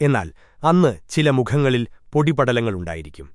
എന്നാൽ അന്ന് ചില മുഖങ്ങളിൽ പൊടിപടലങ്ങളുണ്ടായിരിക്കും